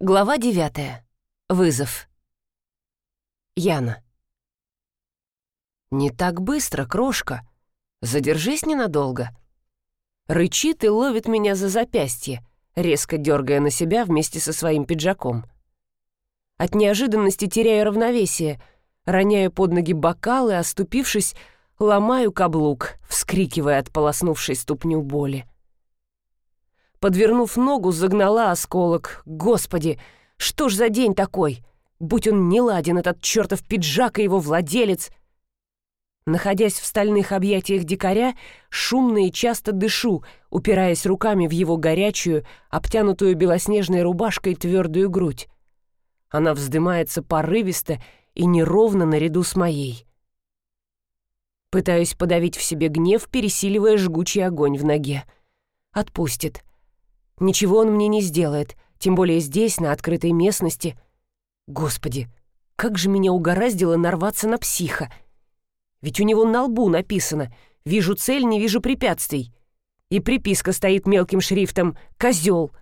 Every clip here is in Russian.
Глава девятая. Вызов. Яна. «Не так быстро, крошка. Задержись ненадолго». Рычит и ловит меня за запястье, резко дергая на себя вместе со своим пиджаком. От неожиданности теряю равновесие, роняю под ноги бокалы, оступившись, ломаю каблук, вскрикивая от полоснувшей ступню боли. Подвернув ногу, загнала осколок. Господи, что ж за день такой? Будь он не ладен, этот чертов пиджак и его владелец. Находясь в стальных объятиях дикаря, шумно и часто дышу, упираясь руками в его горячую, обтянутую белоснежной рубашкой твердую грудь. Она вздымается порывисто и неровно наряду с моей. Пытаюсь подавить в себе гнев, пересиливая жгучий огонь в ноге. Отпустит. Ничего он мне не сделает, тем более здесь, на открытой местности. Господи, как же меня угораздило нарваться на психа. Ведь у него на лбу написано «Вижу цель, не вижу препятствий». И приписка стоит мелким шрифтом «Козел».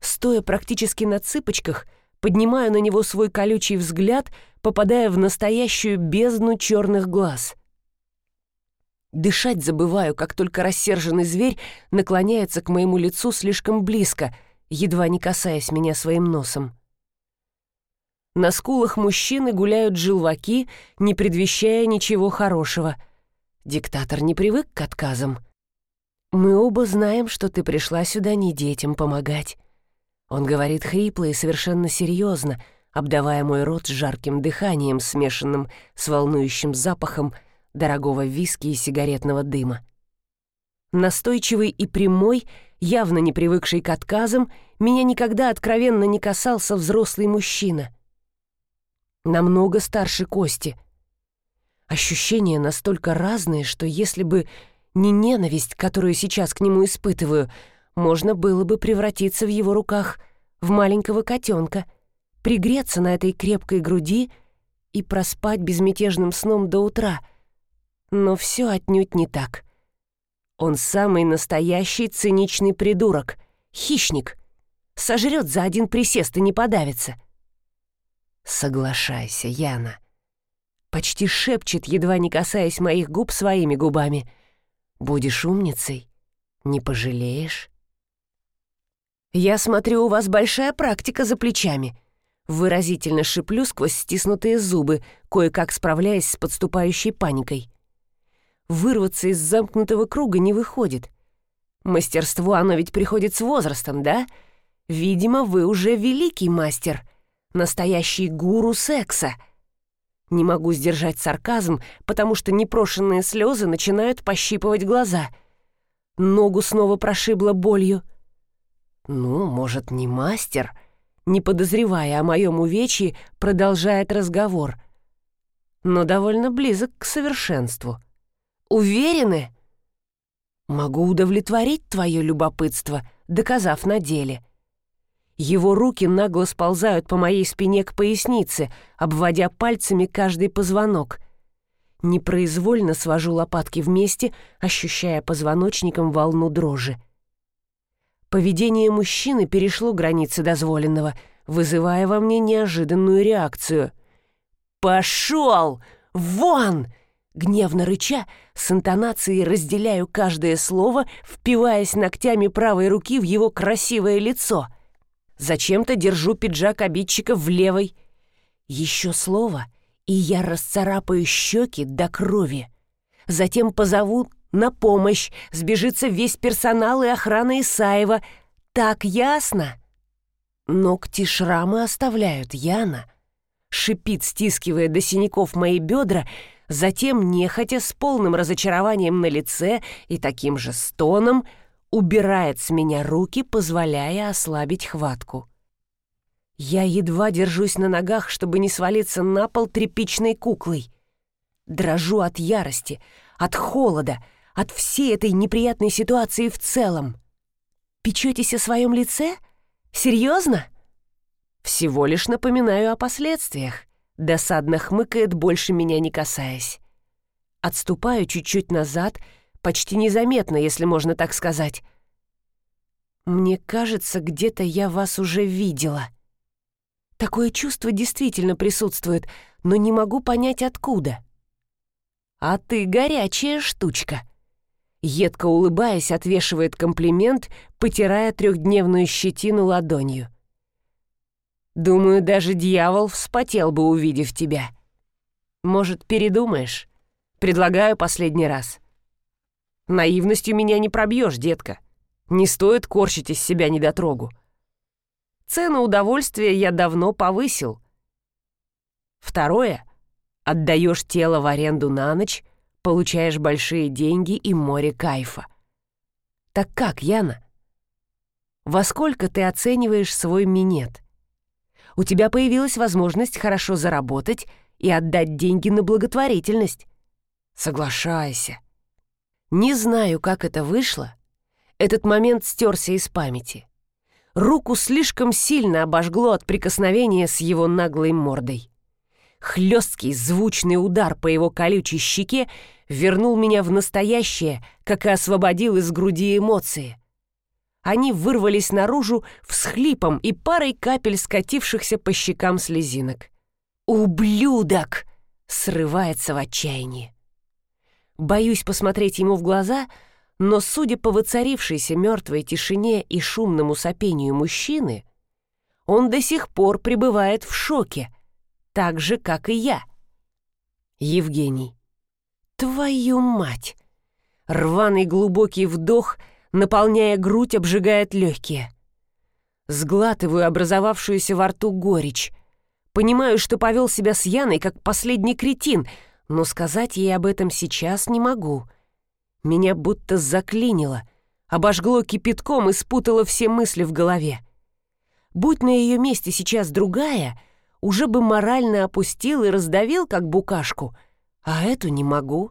Стоя практически на цыпочках, поднимаю на него свой колючий взгляд, попадая в настоящую бездну черных глаз — Дышать забываю, как только рассерженный зверь наклоняется к моему лицу слишком близко, едва не касаясь меня своим носом. На скулах мужчины гуляют желваки, не предвещая ничего хорошего. Диктатор не привык к отказам. «Мы оба знаем, что ты пришла сюда не детям помогать». Он говорит хрипло и совершенно серьезно, обдавая мой рот жарким дыханием, смешанным с волнующим запахом — дорогого виски и сигаретного дыма. Настойчивый и прямой, явно не привыкший к отказам, меня никогда откровенно не касался взрослый мужчина. Намного старше Кости. Ощущения настолько разные, что если бы не ненависть, которую сейчас к нему испытываю, можно было бы превратиться в его руках в маленького котенка, пригреться на этой крепкой груди и проспать безмятежным сном до утра — но все отнюдь не так. Он самый настоящий циничный придурок, хищник. Сожрет за один присест и не подавится. «Соглашайся, Яна», — почти шепчет, едва не касаясь моих губ своими губами. «Будешь умницей, не пожалеешь». «Я смотрю, у вас большая практика за плечами», — выразительно шиплю сквозь стиснутые зубы, кое-как справляясь с подступающей паникой вырваться из замкнутого круга не выходит. Мастерство оно ведь приходит с возрастом, да? Видимо, вы уже великий мастер, настоящий гуру секса. Не могу сдержать сарказм, потому что непрошенные слезы начинают пощипывать глаза. Ногу снова прошибло болью. Ну, может, не мастер? Не подозревая о моем увечье, продолжает разговор. Но довольно близок к совершенству. Уверены? Могу удовлетворить твое любопытство, доказав на деле. Его руки нагло сползают по моей спине к пояснице, обводя пальцами каждый позвонок. Непроизвольно свожу лопатки вместе, ощущая позвоночником волну дрожи. Поведение мужчины перешло границы дозволенного, вызывая во мне неожиданную реакцию. «Пошел! Вон!» Гневно рыча, с интонацией разделяю каждое слово, впиваясь ногтями правой руки в его красивое лицо. Зачем-то держу пиджак обидчика в левой. Еще слово, и я расцарапаю щеки до крови. Затем позову на помощь, сбежится весь персонал и охрана Исаева. Так ясно? Ногти шрамы оставляют, Яна. Шипит, стискивая до синяков мои бедра, затем, нехотя, с полным разочарованием на лице и таким же стоном, убирает с меня руки, позволяя ослабить хватку. Я едва держусь на ногах, чтобы не свалиться на пол тряпичной куклой. Дрожу от ярости, от холода, от всей этой неприятной ситуации в целом. Печетесь о своем лице? Серьезно? Всего лишь напоминаю о последствиях. Досадно хмыкает, больше меня не касаясь. Отступаю чуть-чуть назад, почти незаметно, если можно так сказать. Мне кажется, где-то я вас уже видела. Такое чувство действительно присутствует, но не могу понять, откуда. А ты горячая штучка. Едко улыбаясь, отвешивает комплимент, потирая трехдневную щетину ладонью. Думаю, даже дьявол вспотел бы, увидев тебя. Может, передумаешь? Предлагаю последний раз. Наивностью меня не пробьешь, детка. Не стоит корчить из себя недотрогу. Цену удовольствия я давно повысил. Второе. Отдаешь тело в аренду на ночь, получаешь большие деньги и море кайфа. Так как, Яна? Во сколько ты оцениваешь свой минет? У тебя появилась возможность хорошо заработать и отдать деньги на благотворительность. Соглашайся. Не знаю, как это вышло. Этот момент стерся из памяти. Руку слишком сильно обожгло от прикосновения с его наглой мордой. Хлесткий звучный удар по его колючей щеке вернул меня в настоящее, как и освободил из груди эмоции. Они вырвались наружу всхлипом и парой капель скатившихся по щекам слезинок. «Ублюдок!» — срывается в отчаянии. Боюсь посмотреть ему в глаза, но, судя по воцарившейся мертвой тишине и шумному сопению мужчины, он до сих пор пребывает в шоке, так же, как и я. Евгений. Твою мать! Рваный глубокий вдох, наполняя грудь, обжигает легкие. Сглатываю образовавшуюся во рту горечь. Понимаю, что повел себя с Яной, как последний кретин — но сказать ей об этом сейчас не могу. Меня будто заклинило, обожгло кипятком и спутало все мысли в голове. Будь на ее месте сейчас другая, уже бы морально опустил и раздавил, как букашку, а эту не могу.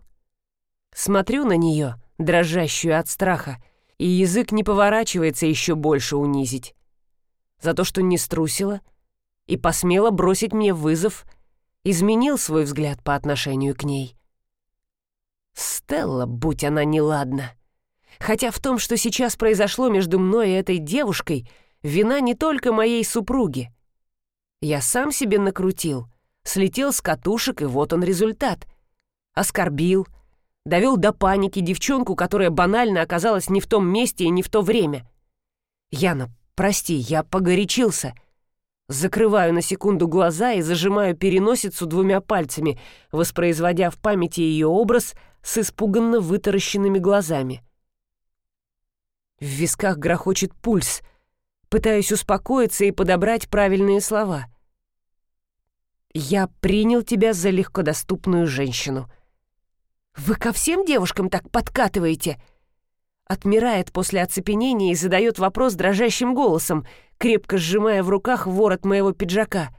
Смотрю на нее, дрожащую от страха, и язык не поворачивается еще больше унизить. За то, что не струсила и посмела бросить мне вызов — изменил свой взгляд по отношению к ней. Стелла, будь она неладна. Хотя в том, что сейчас произошло между мной и этой девушкой, вина не только моей супруги. Я сам себе накрутил, слетел с катушек, и вот он результат. Оскорбил, довел до паники девчонку, которая банально оказалась не в том месте и не в то время. Яна, прости, я погорячился — Закрываю на секунду глаза и зажимаю переносицу двумя пальцами, воспроизводя в памяти ее образ с испуганно вытаращенными глазами. В висках грохочет пульс. Пытаюсь успокоиться и подобрать правильные слова. «Я принял тебя за легкодоступную женщину». «Вы ко всем девушкам так подкатываете?» Отмирает после оцепенения и задает вопрос дрожащим голосом — крепко сжимая в руках ворот моего пиджака.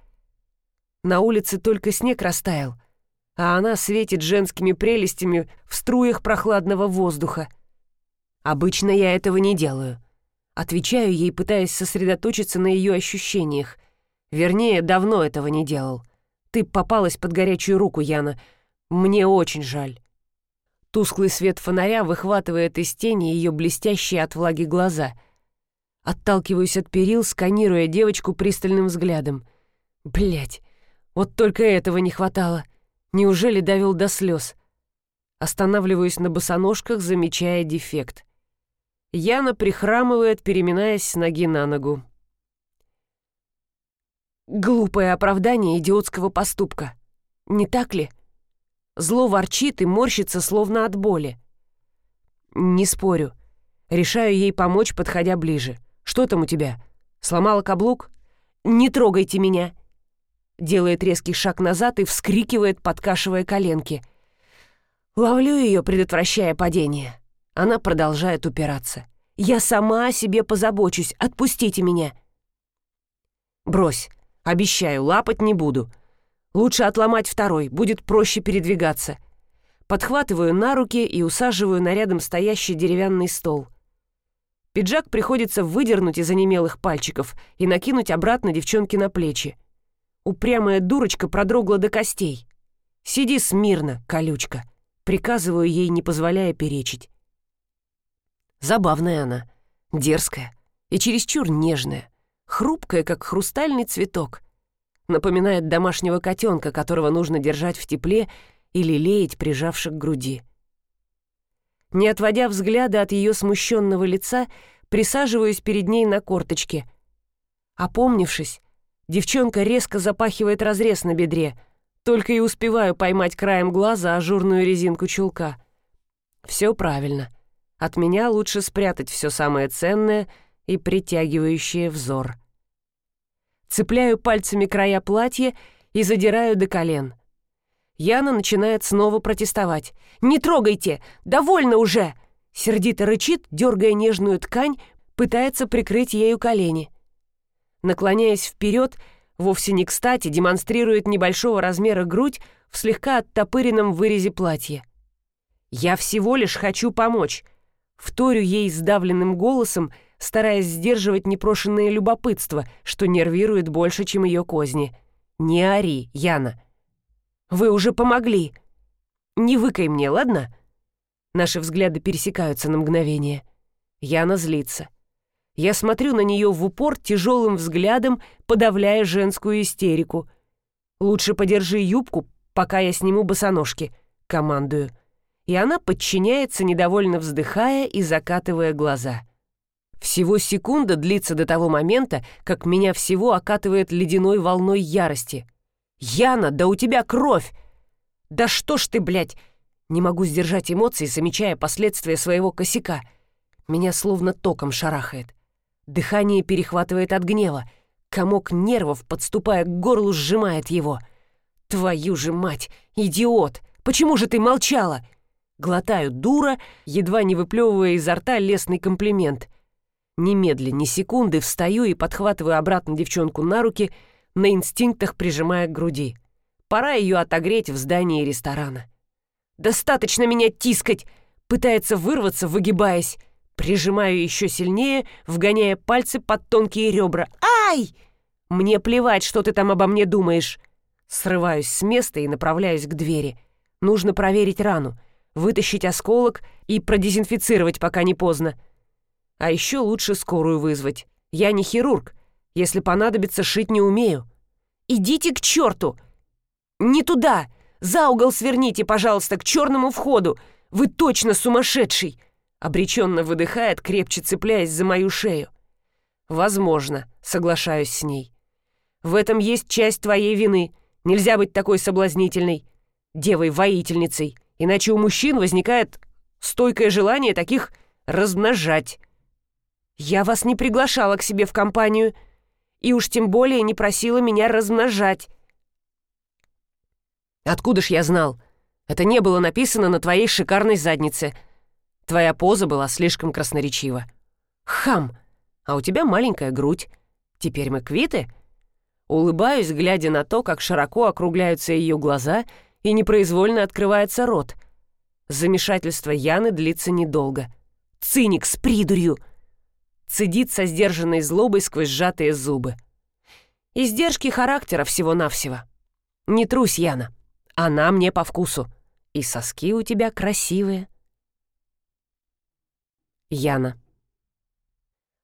На улице только снег растаял, а она светит женскими прелестями в струях прохладного воздуха. Обычно я этого не делаю. Отвечаю ей, пытаясь сосредоточиться на ее ощущениях. Вернее, давно этого не делал. Ты попалась под горячую руку, Яна. Мне очень жаль. Тусклый свет фонаря выхватывает из тени ее блестящие от влаги глаза — Отталкиваюсь от перил, сканируя девочку пристальным взглядом. Блять, вот только этого не хватало. Неужели довел до слез? Останавливаюсь на босоножках, замечая дефект. Яна прихрамывает, переминаясь с ноги на ногу. Глупое оправдание идиотского поступка. Не так ли? Зло ворчит и морщится, словно от боли. Не спорю. Решаю ей помочь, подходя ближе. Что там у тебя? Сломала каблук? Не трогайте меня!» Делает резкий шаг назад и вскрикивает, подкашивая коленки. Ловлю ее, предотвращая падение. Она продолжает упираться. «Я сама о себе позабочусь. Отпустите меня!» «Брось. Обещаю, лапать не буду. Лучше отломать второй, будет проще передвигаться». Подхватываю на руки и усаживаю на рядом стоящий деревянный стол. Пиджак приходится выдернуть из онемелых пальчиков и накинуть обратно девчонке на плечи. Упрямая дурочка продрогла до костей. «Сиди смирно, колючка», — приказываю ей, не позволяя перечить. Забавная она, дерзкая, и чересчур нежная, хрупкая, как хрустальный цветок. Напоминает домашнего котенка, которого нужно держать в тепле или лелеять, прижавши к груди. Не отводя взгляда от ее смущенного лица, присаживаюсь перед ней на корточке. Опомнившись, девчонка резко запахивает разрез на бедре, только и успеваю поймать краем глаза ажурную резинку чулка. Все правильно. От меня лучше спрятать все самое ценное и притягивающее взор. Цепляю пальцами края платья и задираю до колен. Яна начинает снова протестовать. «Не трогайте! Довольно уже!» Сердито рычит, дергая нежную ткань, пытается прикрыть ею колени. Наклоняясь вперед, вовсе не кстати, демонстрирует небольшого размера грудь в слегка оттопыренном вырезе платья. «Я всего лишь хочу помочь», — вторю ей сдавленным голосом, стараясь сдерживать непрошенное любопытство, что нервирует больше, чем ее козни. «Не ори, Яна. Вы уже помогли. Не выкай мне, ладно?» Наши взгляды пересекаются на мгновение. Яна злится. Я смотрю на нее в упор тяжелым взглядом, подавляя женскую истерику. «Лучше подержи юбку, пока я сниму босоножки», — командую. И она подчиняется, недовольно вздыхая и закатывая глаза. Всего секунда длится до того момента, как меня всего окатывает ледяной волной ярости. «Яна, да у тебя кровь!» «Да что ж ты, блядь!» Не могу сдержать эмоции, замечая последствия своего косяка. Меня словно током шарахает. Дыхание перехватывает от гнева. Комок нервов, подступая к горлу, сжимает его. «Твою же мать! Идиот! Почему же ты молчала?» Глотаю дура, едва не выплевывая изо рта лесный комплимент. Немедля, ни секунды встаю и подхватываю обратно девчонку на руки, на инстинктах прижимая к груди. Пора ее отогреть в здании ресторана. «Достаточно меня тискать!» Пытается вырваться, выгибаясь. Прижимаю еще сильнее, вгоняя пальцы под тонкие ребра. «Ай! Мне плевать, что ты там обо мне думаешь!» Срываюсь с места и направляюсь к двери. Нужно проверить рану, вытащить осколок и продезинфицировать, пока не поздно. А еще лучше скорую вызвать. Я не хирург. Если понадобится, шить не умею. «Идите к черту!» «Не туда! За угол сверните, пожалуйста, к черному входу! Вы точно сумасшедший!» Обреченно выдыхает, крепче цепляясь за мою шею. «Возможно», — соглашаюсь с ней. «В этом есть часть твоей вины. Нельзя быть такой соблазнительной. Девой-воительницей. Иначе у мужчин возникает стойкое желание таких размножать. Я вас не приглашала к себе в компанию, и уж тем более не просила меня размножать. Откуда ж я знал? Это не было написано на твоей шикарной заднице. Твоя поза была слишком красноречива. Хам! А у тебя маленькая грудь. Теперь мы квиты? Улыбаюсь, глядя на то, как широко округляются ее глаза и непроизвольно открывается рот. Замешательство Яны длится недолго. «Циник с придурью!» Цедит со сдержанной злобой сквозь сжатые зубы. Издержки характера всего-навсего. Не трусь, Яна. Она мне по вкусу. И соски у тебя красивые. Яна.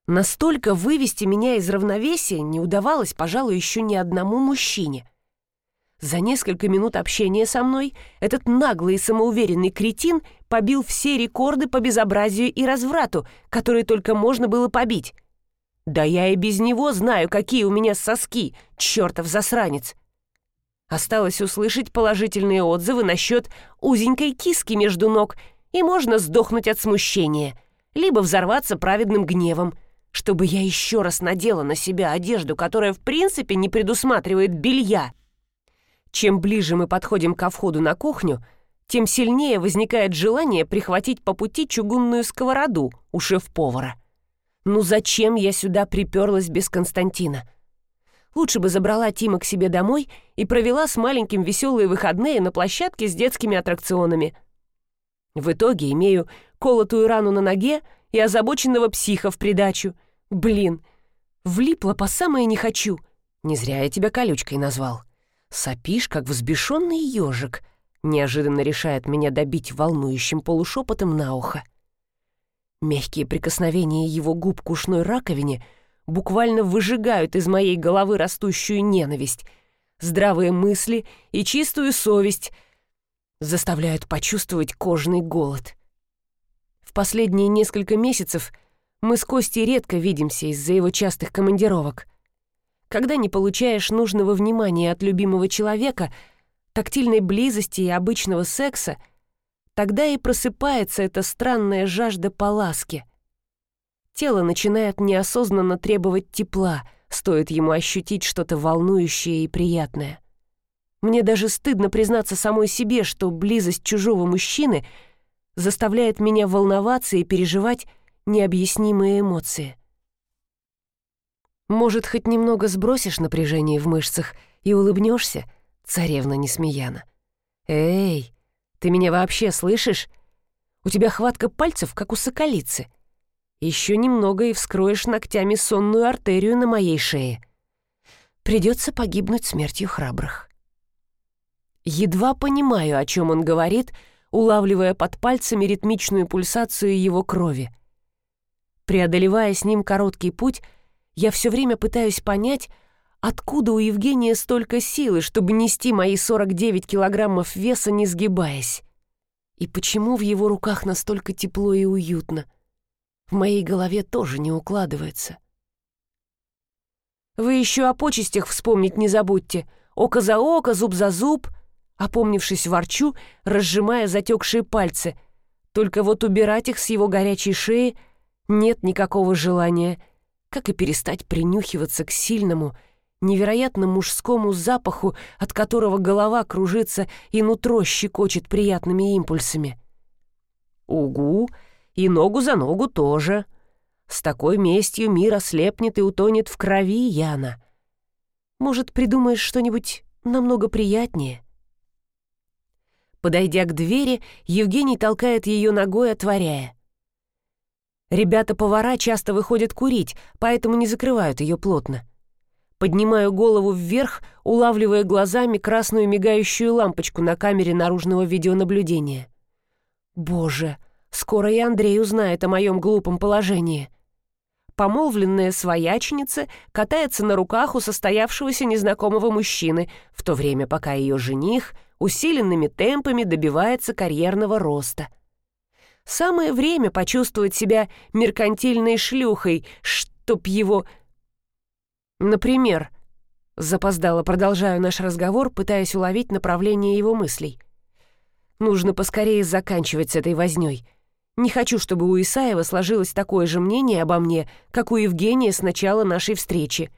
Настолько вывести меня из равновесия не удавалось, пожалуй, еще ни одному мужчине. За несколько минут общения со мной этот наглый и самоуверенный кретин побил все рекорды по безобразию и разврату, которые только можно было побить. Да я и без него знаю, какие у меня соски, чертов засранец. Осталось услышать положительные отзывы насчет узенькой киски между ног, и можно сдохнуть от смущения — либо взорваться праведным гневом, чтобы я еще раз надела на себя одежду, которая в принципе не предусматривает белья. Чем ближе мы подходим ко входу на кухню, тем сильнее возникает желание прихватить по пути чугунную сковороду у шеф-повара. Ну зачем я сюда приперлась без Константина? Лучше бы забрала Тима к себе домой и провела с маленьким веселые выходные на площадке с детскими аттракционами. В итоге имею колотую рану на ноге и озабоченного психа в придачу. Блин, влипла по самое не хочу. Не зря я тебя колючкой назвал. Сопишь, как взбешенный ежик. Неожиданно решает меня добить волнующим полушепотом на ухо. Мягкие прикосновения его губ к ушной раковине буквально выжигают из моей головы растущую ненависть, здравые мысли и чистую совесть, заставляют почувствовать кожный голод. В последние несколько месяцев мы с Костей редко видимся из-за его частых командировок. Когда не получаешь нужного внимания от любимого человека, тактильной близости и обычного секса — Тогда и просыпается эта странная жажда по ласке. Тело начинает неосознанно требовать тепла, стоит ему ощутить что-то волнующее и приятное. Мне даже стыдно признаться самой себе, что близость чужого мужчины заставляет меня волноваться и переживать необъяснимые эмоции. Может, хоть немного сбросишь напряжение в мышцах и улыбнешься, царевна Несмеяна? Эй, ты меня вообще слышишь? У тебя хватка пальцев, как у соколицы. Еще немного и вскроешь ногтями сонную артерию на моей шее. Придется погибнуть смертью храбрых. Едва понимаю, о чем он говорит, улавливая под пальцами ритмичную пульсацию его крови. Преодолевая с ним короткий путь, я все время пытаюсь понять, Откуда у Евгения столько силы, чтобы нести мои 49 килограммов веса, не сгибаясь? И почему в его руках настолько тепло и уютно? В моей голове тоже не укладывается. Вы еще о почестях вспомнить не забудьте. Око за око, зуб за зуб. Опомнившись, ворчу, разжимая затекшие пальцы. Только вот убирать их с его горячей шеи нет никакого желания, как и перестать принюхиваться к сильному, невероятно мужскому запаху, от которого голова кружится и нутро щекочет приятными импульсами. Угу, и ногу за ногу тоже. С такой местью мир ослепнет и утонет в крови, Яна. Может, придумаешь что-нибудь намного приятнее? Подойдя к двери, Евгений толкает ее ногой, отворяя. Ребята-повара часто выходят курить, поэтому не закрывают ее плотно. Поднимаю голову вверх, улавливая глазами красную мигающую лампочку на камере наружного видеонаблюдения. Боже, скоро и Андрей узнает о моем глупом положении. Помолвленная свояченица катается на руках у состоявшегося незнакомого мужчины, в то время пока ее жених усиленными темпами добивается карьерного роста. Самое время почувствовать себя меркантильной шлюхой, чтоб его Например, запоздало продолжаю наш разговор, пытаясь уловить направление его мыслей. Нужно поскорее заканчивать с этой вознёй. Не хочу, чтобы у Исаева сложилось такое же мнение обо мне, как у Евгения с начала нашей встречи.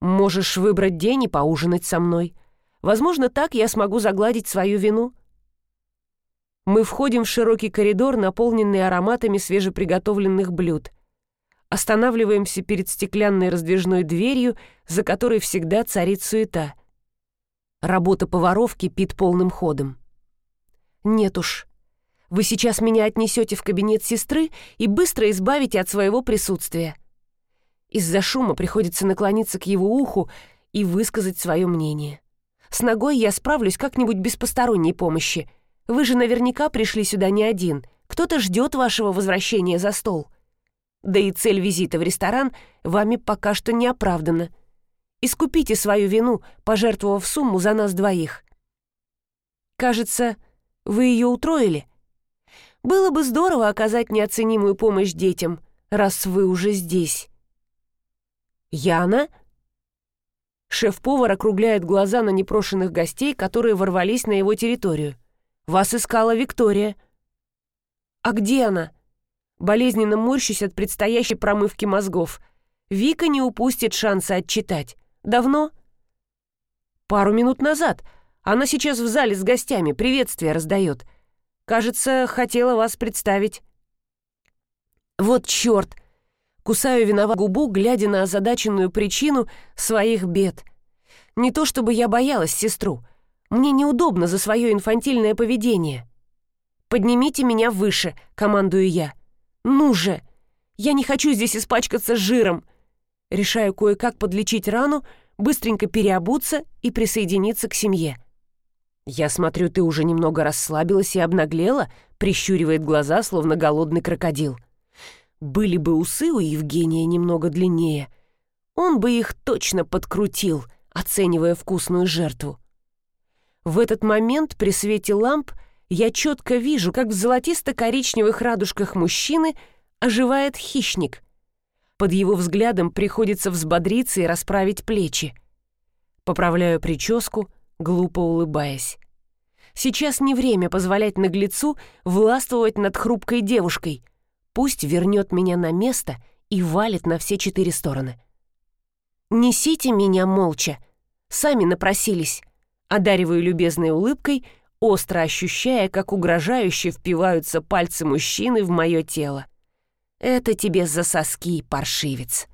Можешь выбрать день и поужинать со мной. Возможно, так я смогу загладить свою вину. Мы входим в широкий коридор, наполненный ароматами свежеприготовленных блюд — Останавливаемся перед стеклянной раздвижной дверью, за которой всегда царит суета. Работа поваров кипит полным ходом. Нет уж. Вы сейчас меня отнесете в кабинет сестры и быстро избавите от своего присутствия. Из-за шума приходится наклониться к его уху и высказать свое мнение. С ногой я справлюсь как-нибудь без посторонней помощи. Вы же наверняка пришли сюда не один. Кто-то ждет вашего возвращения за стол. — да и цель визита в ресторан вами пока что не оправдана. Искупите свою вину, пожертвовав сумму за нас двоих. Кажется, вы ее утроили. Было бы здорово оказать неоценимую помощь детям, раз вы уже здесь. Яна? Шеф-повар округляет глаза на непрошенных гостей, которые ворвались на его территорию. Вас искала Виктория. А где она? болезненно морщусь от предстоящей промывки мозгов. Вика не упустит шанса отчитать. Давно? Пару минут назад. Она сейчас в зале с гостями, приветствие раздает. Кажется, хотела вас представить. Вот черт! Кусаю винова губу, глядя на озадаченную причину своих бед. Не то чтобы я боялась сестру. Мне неудобно за свое инфантильное поведение. «Поднимите меня выше», — командую я. «Ну же! Я не хочу здесь испачкаться жиром!» Решаю кое-как подлечить рану, быстренько переобуться и присоединиться к семье. «Я смотрю, ты уже немного расслабилась и обнаглела», прищуривает глаза, словно голодный крокодил. Были бы усы у Евгения немного длиннее, он бы их точно подкрутил, оценивая вкусную жертву. В этот момент при свете ламп я четко вижу, как в золотисто-коричневых радужках мужчины оживает хищник. Под его взглядом приходится взбодриться и расправить плечи. Поправляю прическу, глупо улыбаясь. Сейчас не время позволять наглецу властвовать над хрупкой девушкой. Пусть вернет меня на место и валит на все четыре стороны. «Несите меня молча. Сами напросились», — одариваю любезной улыбкой, остро ощущая, как угрожающе впиваются пальцы мужчины в мое тело. «Это тебе за соски, паршивец».